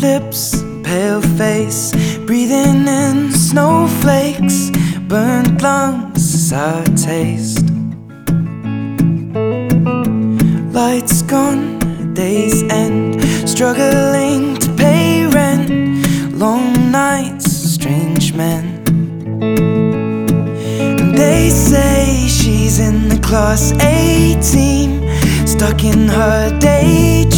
Lips, pale face, breathing in snowflakes, burnt lungs as I taste. Lights gone, days end, struggling to pay rent. Long nights, strange men. They say she's in the class A team, stuck in her daydream.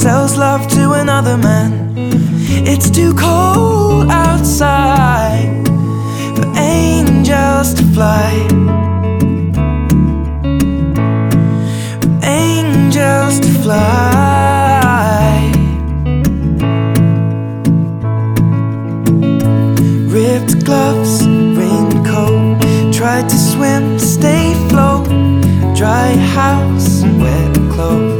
sells love to another man. It's too cold outside for angels to fly. For angels to fly. Ripped gloves, raincoat. Tried to swim, stay float. Dry house, wet clothes.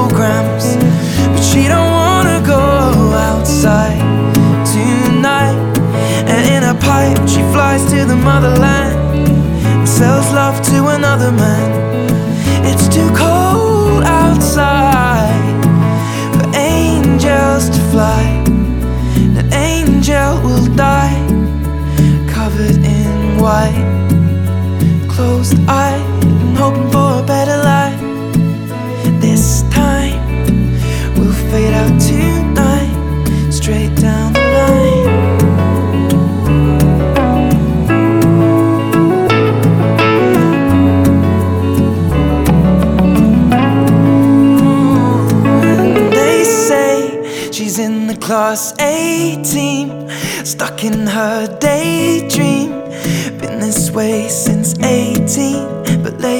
mad couple grams, but she don't wanna go outside tonight. And in a pipe, she flies to the motherland and sells love to another man. It's too cold outside for angels to fly. An angel will die covered in white, closed eyed, and hoping for a better life. Class A team, stuck in her daydream. Been this way since 18, but lately